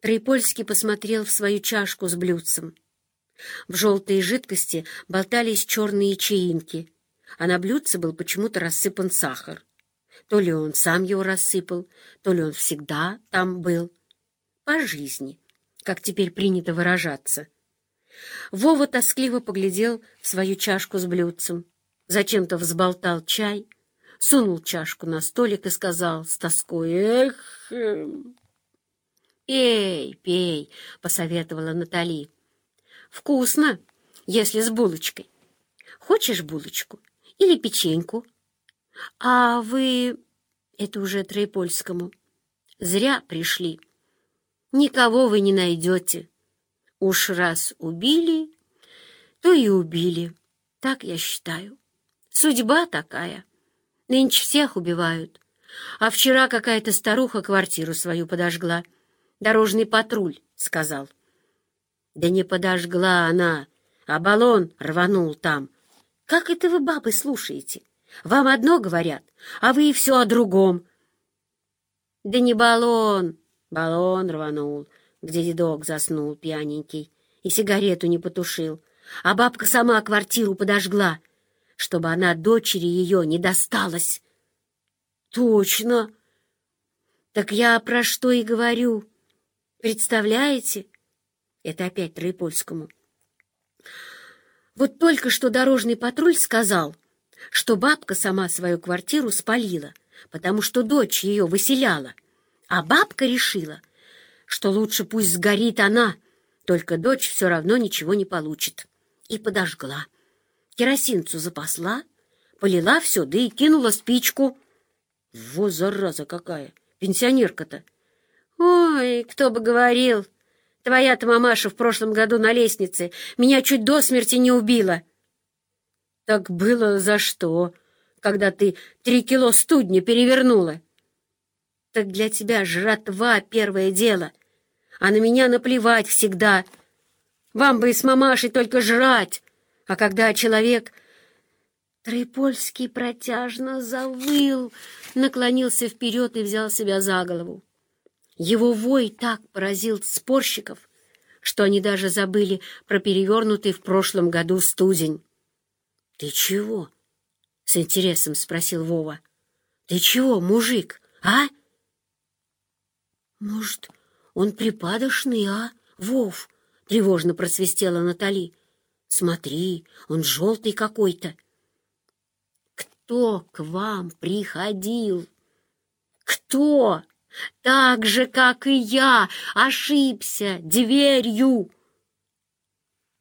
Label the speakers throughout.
Speaker 1: Троепольский посмотрел в свою чашку с блюдцем. В желтой жидкости болтались черные чаинки, а на блюдце был почему-то рассыпан сахар. То ли он сам его рассыпал, то ли он всегда там был. По жизни, как теперь принято выражаться. Вова тоскливо поглядел в свою чашку с блюдцем, зачем-то взболтал чай, сунул чашку на столик и сказал с тоской «Эх!» Эм». «Эй, пей!» — посоветовала Натали. «Вкусно, если с булочкой. Хочешь булочку или печеньку?» «А вы...» — это уже Троепольскому. «Зря пришли. Никого вы не найдете. Уж раз убили, то и убили. Так я считаю. Судьба такая. Нынче всех убивают. А вчера какая-то старуха квартиру свою подожгла. Дорожный патруль сказал. Да не подожгла она, а баллон рванул там. Как это вы, бабы, слушаете? Вам одно говорят, а вы и все о другом. Да не баллон, баллон рванул, где дедок заснул пьяненький и сигарету не потушил, а бабка сама квартиру подожгла, чтобы она дочери ее не досталась. Точно. Так я про что и говорю. Представляете? Это опять Троепольскому. Вот только что дорожный патруль сказал, что бабка сама свою квартиру спалила, потому что дочь ее выселяла, а бабка решила, что лучше пусть сгорит она, только дочь все равно ничего не получит. И подожгла. Керосинцу запасла, полила все, да и кинула спичку. Во, зараза какая! Пенсионерка-то! «Ой, кто бы говорил! Твоя-то мамаша в прошлом году на лестнице меня чуть до смерти не убила!» «Так было за что, когда ты три кило студня перевернула?» «Так для тебя жратва — первое дело, а на меня наплевать всегда. Вам бы и с мамашей только жрать, а когда человек...» Троепольский протяжно завыл, наклонился вперед и взял себя за голову. Его вой так поразил спорщиков, что они даже забыли про перевернутый в прошлом году студень. — Ты чего? — с интересом спросил Вова. — Ты чего, мужик, а? — Может, он припадочный, а, Вов? — тревожно просвистела Натали. — Смотри, он желтый какой-то. — Кто к вам приходил? — Кто? Так же, как и я, ошибся дверью.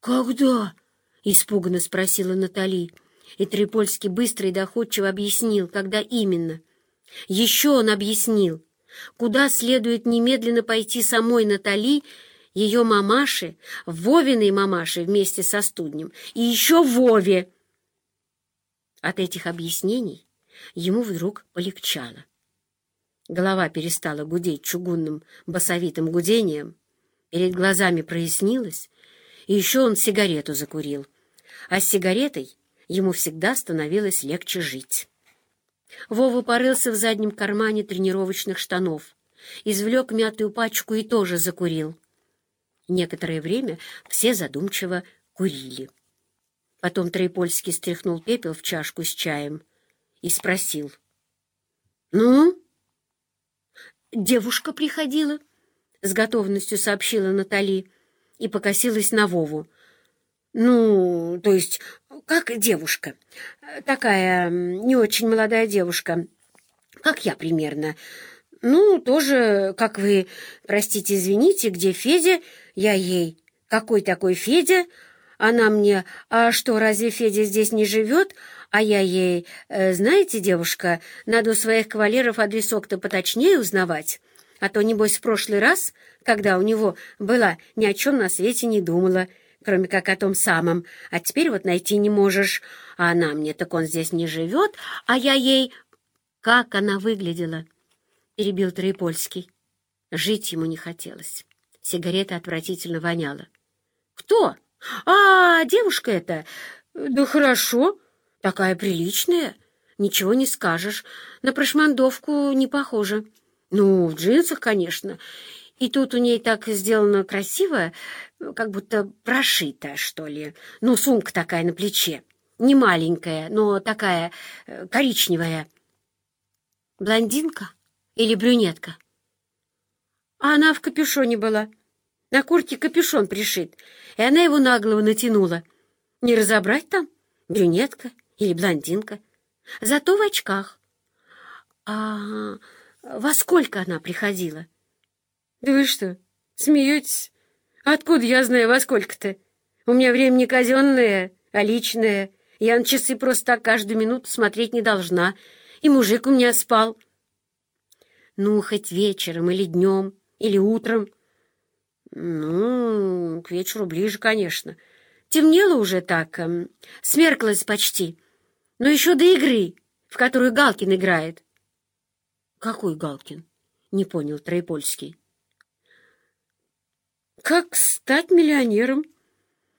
Speaker 1: «Когда?» — испуганно спросила Натали. И Трипольский быстро и доходчиво объяснил, когда именно. Еще он объяснил, куда следует немедленно пойти самой Натали, ее мамаше, Вовиной мамаше вместе со студнем, и еще Вове. От этих объяснений ему вдруг полегчало. Голова перестала гудеть чугунным басовитым гудением. Перед глазами прояснилось, и еще он сигарету закурил. А с сигаретой ему всегда становилось легче жить. Вова порылся в заднем кармане тренировочных штанов, извлек мятую пачку и тоже закурил. Некоторое время все задумчиво курили. Потом Троепольский стряхнул пепел в чашку с чаем и спросил. «Ну?» Девушка приходила, — с готовностью сообщила Натали и покосилась на Вову. Ну, то есть, как девушка. Такая не очень молодая девушка, как я примерно. Ну, тоже, как вы, простите, извините, где Федя, я ей. Какой такой Федя? Она мне, а что, разве Федя здесь не живет? А я ей, э, знаете, девушка, надо у своих кавалеров адресок-то поточнее узнавать. А то, небось, в прошлый раз, когда у него была, ни о чем на свете не думала, кроме как о том самом. А теперь вот найти не можешь. А она мне, так он здесь не живет, а я ей... Как она выглядела? Перебил Троепольский. Жить ему не хотелось. Сигарета отвратительно воняла. Кто? А, девушка эта? Да хорошо. Такая приличная, ничего не скажешь. На прошмандовку не похожа. Ну, в джинсах, конечно. И тут у ней так сделано красиво, как будто прошито, что ли. Ну, сумка такая на плече. Не маленькая, но такая э, коричневая. Блондинка или брюнетка? А она в капюшоне была. На куртке капюшон пришит, и она его на голову натянула. Не разобрать там, брюнетка или блондинка. Зато в очках. А во сколько она приходила? Да вы что, смеетесь? Откуда я знаю, во сколько-то? У меня время не казенное, а личное. Я на часы просто так каждую минуту смотреть не должна. И мужик у меня спал. Ну, хоть вечером или днем, или утром. Ну, к вечеру ближе, конечно. Темнело уже так, эм, смерклось почти. Но еще до игры, в которую Галкин играет. Какой Галкин? Не понял Троепольский. Как стать миллионером?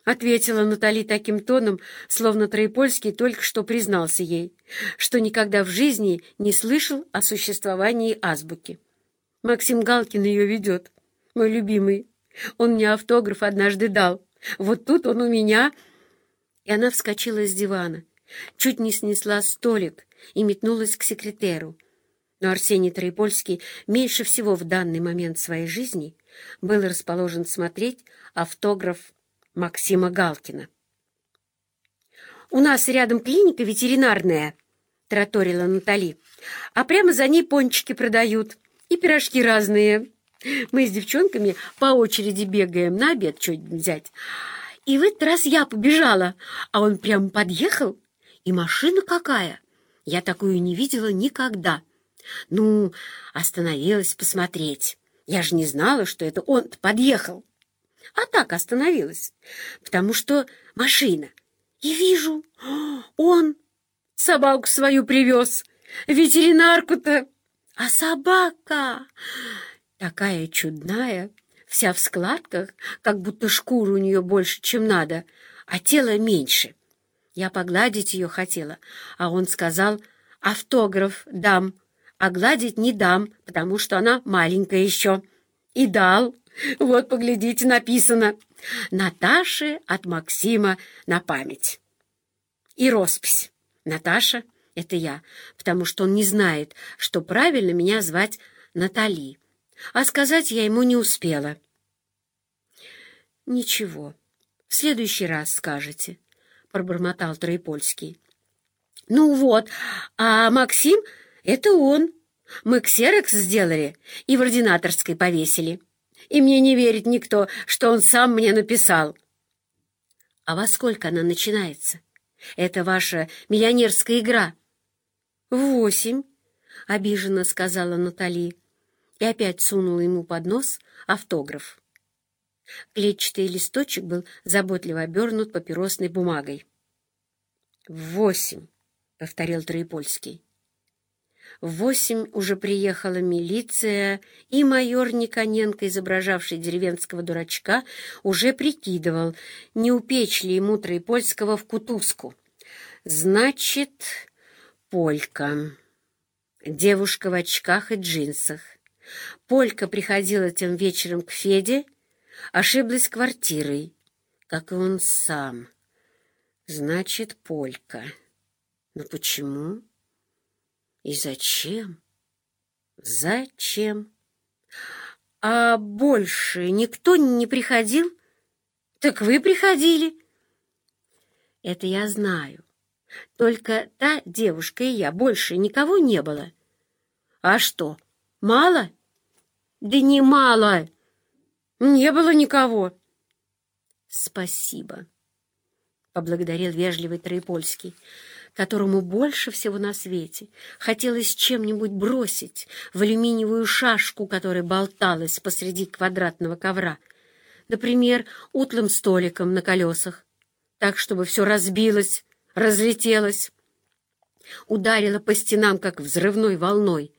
Speaker 1: Ответила Натали таким тоном, словно Троепольский только что признался ей, что никогда в жизни не слышал о существовании азбуки. Максим Галкин ее ведет, мой любимый. Он мне автограф однажды дал. Вот тут он у меня...» И она вскочила с дивана, чуть не снесла столик и метнулась к секретеру. Но Арсений Троепольский меньше всего в данный момент своей жизни был расположен смотреть автограф Максима Галкина. «У нас рядом клиника ветеринарная», — тараторила Натали, «а прямо за ней пончики продают и пирожки разные». Мы с девчонками по очереди бегаем на обед что-нибудь взять. И в этот раз я побежала, а он прямо подъехал. И машина какая! Я такую не видела никогда. Ну, остановилась посмотреть. Я же не знала, что это он подъехал. А так остановилась, потому что машина. И вижу, он собаку свою привез, ветеринарку-то. А собака Такая чудная, вся в складках, как будто шкура у нее больше, чем надо, а тело меньше. Я погладить ее хотела, а он сказал, автограф дам, а гладить не дам, потому что она маленькая еще. И дал. Вот, поглядите, написано. Наташе от Максима на память. И роспись. Наташа — это я, потому что он не знает, что правильно меня звать Натали а сказать я ему не успела. — Ничего, в следующий раз скажете, — пробормотал Троепольский. — Ну вот, а Максим — это он. Мы ксерокс сделали и в ординаторской повесили. И мне не верит никто, что он сам мне написал. — А во сколько она начинается? Это ваша миллионерская игра? — Восемь, — обиженно сказала Натали и опять сунула ему под нос автограф. Клетчатый листочек был заботливо обернут папиросной бумагой. «Восемь», — повторил Троепольский. Восемь уже приехала милиция, и майор Никоненко, изображавший деревенского дурачка, уже прикидывал, не упечь ли ему Троепольского в кутузку. «Значит, полька. Девушка в очках и джинсах. Полька приходила тем вечером к Феде, ошиблась квартирой, как и он сам. Значит, Полька. Но почему? И зачем? Зачем? А больше никто не приходил? Так вы приходили. Это я знаю. Только та девушка и я, больше никого не было. А что, Мало? Да не мало. Не было никого. Спасибо, поблагодарил вежливый Троепольский, которому больше всего на свете хотелось чем-нибудь бросить в алюминиевую шашку, которая болталась посреди квадратного ковра, например, утлым столиком на колесах, так, чтобы все разбилось, разлетелось, ударило по стенам, как взрывной волной,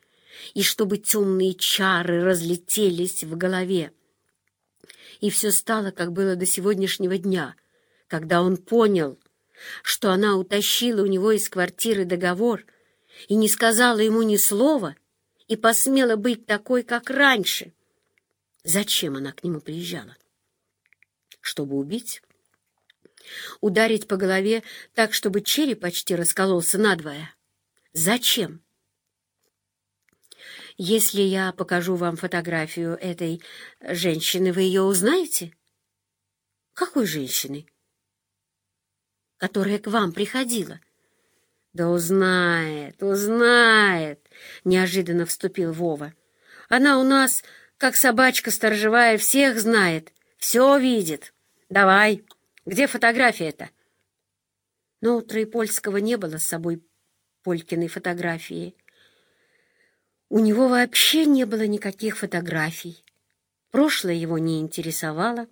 Speaker 1: и чтобы темные чары разлетелись в голове. И все стало, как было до сегодняшнего дня, когда он понял, что она утащила у него из квартиры договор и не сказала ему ни слова, и посмела быть такой, как раньше. Зачем она к нему приезжала? Чтобы убить? Ударить по голове так, чтобы череп почти раскололся надвое? Зачем? Если я покажу вам фотографию этой женщины, вы ее узнаете? Какой женщины? Которая к вам приходила. Да узнает, узнает, неожиданно вступил Вова. Она у нас, как собачка сторожевая, всех знает, все видит. Давай, где фотография-то? Но у Троепольского не было с собой Полькиной фотографии. У него вообще не было никаких фотографий. Прошлое его не интересовало,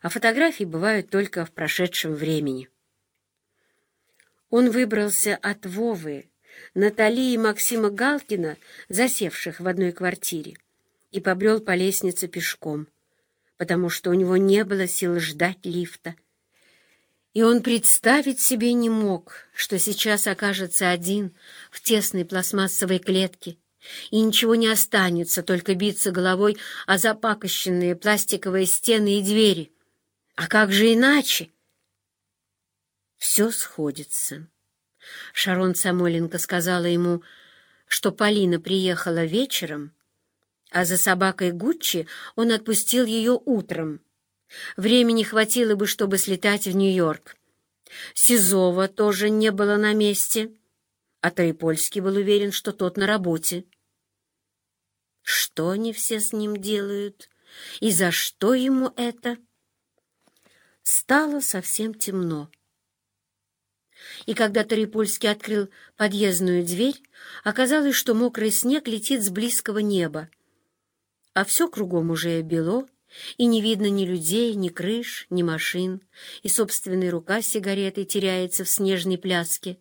Speaker 1: а фотографии бывают только в прошедшем времени. Он выбрался от Вовы, Натали и Максима Галкина, засевших в одной квартире, и побрел по лестнице пешком, потому что у него не было сил ждать лифта. И он представить себе не мог, что сейчас окажется один в тесной пластмассовой клетке, и ничего не останется, только биться головой о запакощенные пластиковые стены и двери. А как же иначе? Все сходится. Шарон Самоленко сказала ему, что Полина приехала вечером, а за собакой Гуччи он отпустил ее утром. Времени хватило бы, чтобы слетать в Нью-Йорк. Сизова тоже не было на месте а Троепольский был уверен, что тот на работе. Что они все с ним делают? И за что ему это? Стало совсем темно. И когда Тарипольский открыл подъездную дверь, оказалось, что мокрый снег летит с близкого неба. А все кругом уже бело, и не видно ни людей, ни крыш, ни машин, и собственная рука с сигаретой теряется в снежной пляске.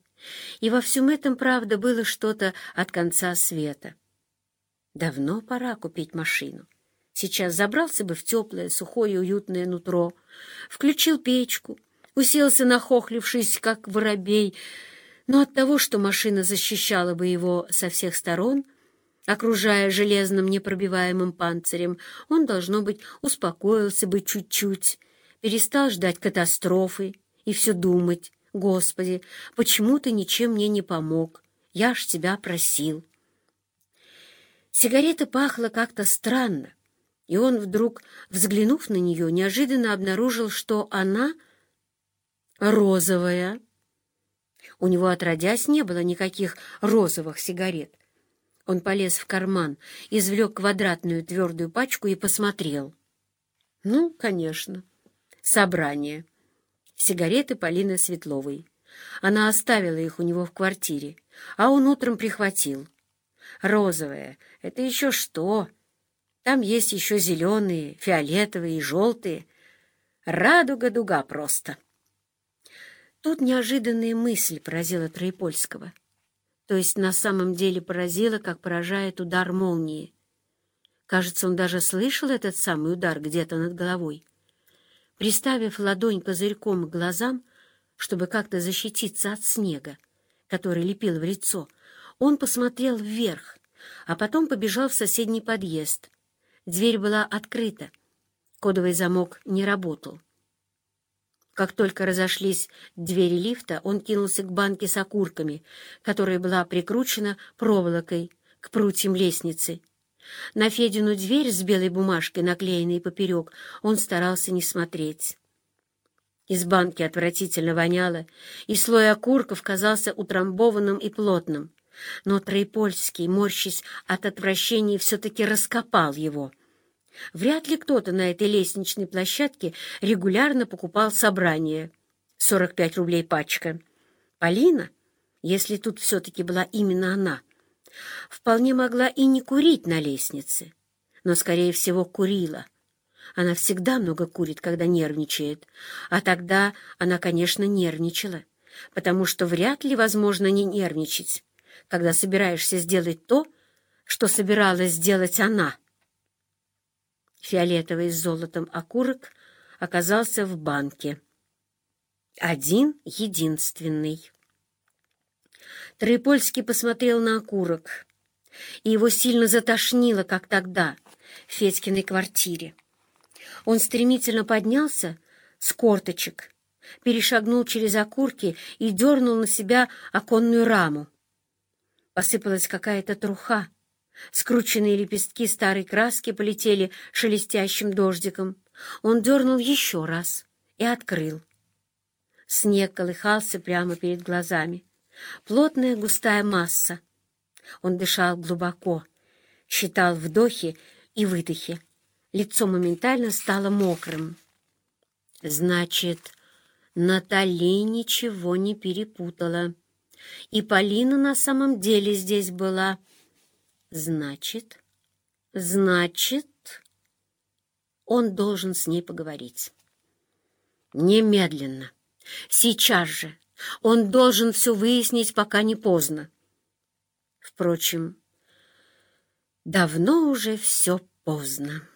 Speaker 1: И во всем этом, правда, было что-то от конца света. Давно пора купить машину. Сейчас забрался бы в теплое, сухое уютное нутро, включил печку, уселся нахохлившись, как воробей, но от того, что машина защищала бы его со всех сторон, окружая железным непробиваемым панцирем, он, должно быть, успокоился бы чуть-чуть, перестал ждать катастрофы и все думать, Господи, почему ты ничем мне не помог? Я ж тебя просил. Сигарета пахла как-то странно, и он вдруг, взглянув на нее, неожиданно обнаружил, что она розовая. У него, отродясь, не было никаких розовых сигарет. Он полез в карман, извлек квадратную твердую пачку и посмотрел. Ну, конечно, собрание сигареты Полины Светловой. Она оставила их у него в квартире, а он утром прихватил. Розовые — это еще что? Там есть еще зеленые, фиолетовые и желтые. Радуга-дуга просто. Тут неожиданная мысль поразила Троепольского. То есть на самом деле поразила, как поражает удар молнии. Кажется, он даже слышал этот самый удар где-то над головой. Приставив ладонь козырьком к глазам, чтобы как-то защититься от снега, который лепил в лицо, он посмотрел вверх, а потом побежал в соседний подъезд. Дверь была открыта, кодовый замок не работал. Как только разошлись двери лифта, он кинулся к банке с окурками, которая была прикручена проволокой к прутьям лестницы, на Федину дверь с белой бумажкой, наклеенной поперек, он старался не смотреть. Из банки отвратительно воняло, и слой окурков казался утрамбованным и плотным. Но Троепольский, морщись от отвращения, все-таки раскопал его. Вряд ли кто-то на этой лестничной площадке регулярно покупал собрание. 45 рублей пачка. Полина, если тут все-таки была именно она — Вполне могла и не курить на лестнице, но, скорее всего, курила. Она всегда много курит, когда нервничает, а тогда она, конечно, нервничала, потому что вряд ли возможно не нервничать, когда собираешься сделать то, что собиралась сделать она. Фиолетовый с золотом окурок оказался в банке. Один единственный. Троепольский посмотрел на окурок. и его сильно затошнило, как тогда, в Федькиной квартире. Он стремительно поднялся с корточек, перешагнул через окурки и дернул на себя оконную раму. Посыпалась какая-то труха. Скрученные лепестки старой краски полетели шелестящим дождиком. Он дернул еще раз и открыл. Снег колыхался прямо перед глазами. Плотная густая масса. Он дышал глубоко, считал вдохи и выдохи. Лицо моментально стало мокрым. Значит, Натали ничего не перепутала. И Полина на самом деле здесь была. Значит, значит, он должен с ней поговорить. Немедленно. Сейчас же. Он должен все выяснить, пока не поздно. Впрочем, давно уже все поздно.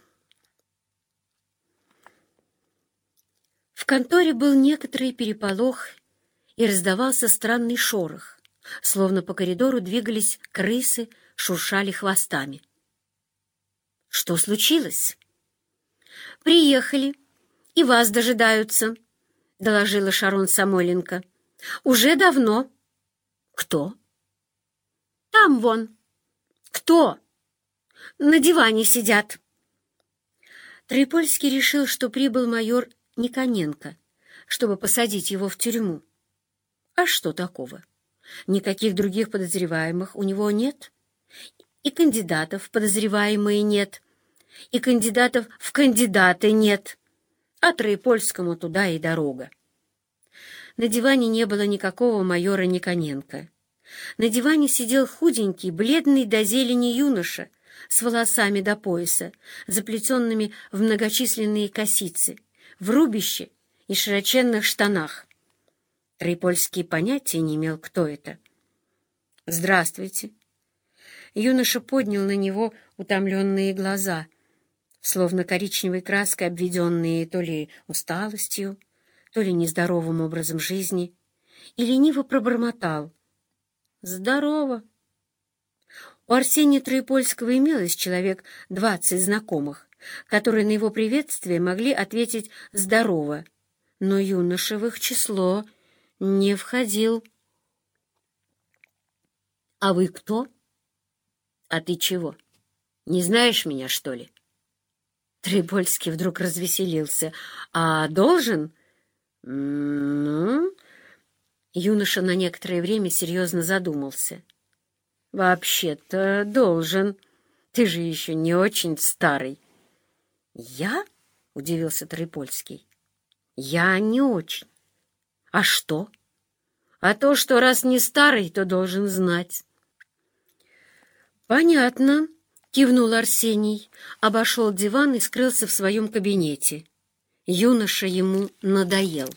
Speaker 1: В конторе был некоторый переполох, и раздавался странный шорох, словно по коридору двигались крысы, шуршали хвостами. «Что случилось?» «Приехали, и вас дожидаются», — доложила Шарон Самойленко. «Уже давно». «Кто?» «Там вон». «Кто?» «На диване сидят». Трипольский решил, что прибыл майор Никоненко, чтобы посадить его в тюрьму. А что такого? Никаких других подозреваемых у него нет. И кандидатов в подозреваемые нет. И кандидатов в кандидаты нет. А Троепольскому туда и дорога. На диване не было никакого майора Никоненко. На диване сидел худенький, бледный до зелени юноша с волосами до пояса, заплетенными в многочисленные косицы, в рубище и широченных штанах. Трипольский понятия не имел, кто это. «Здравствуйте!» Юноша поднял на него утомленные глаза, словно коричневой краской обведенные то ли усталостью, то ли нездоровым образом жизни, и лениво пробормотал. «Здорово!» У Арсения Троепольского имелось человек двадцать знакомых, которые на его приветствие могли ответить «здорово», но юноша в их число не входил. «А вы кто?» «А ты чего? Не знаешь меня, что ли?» Трибольский вдруг развеселился. «А должен?» «Ну...» Юноша на некоторое время серьезно задумался. «Вообще-то должен. Ты же еще не очень старый». «Я?» — удивился Трипольский. «Я не очень. А что?» «А то, что раз не старый, то должен знать». «Понятно», — кивнул Арсений, обошел диван и скрылся в своем кабинете. Юноша ему надоел.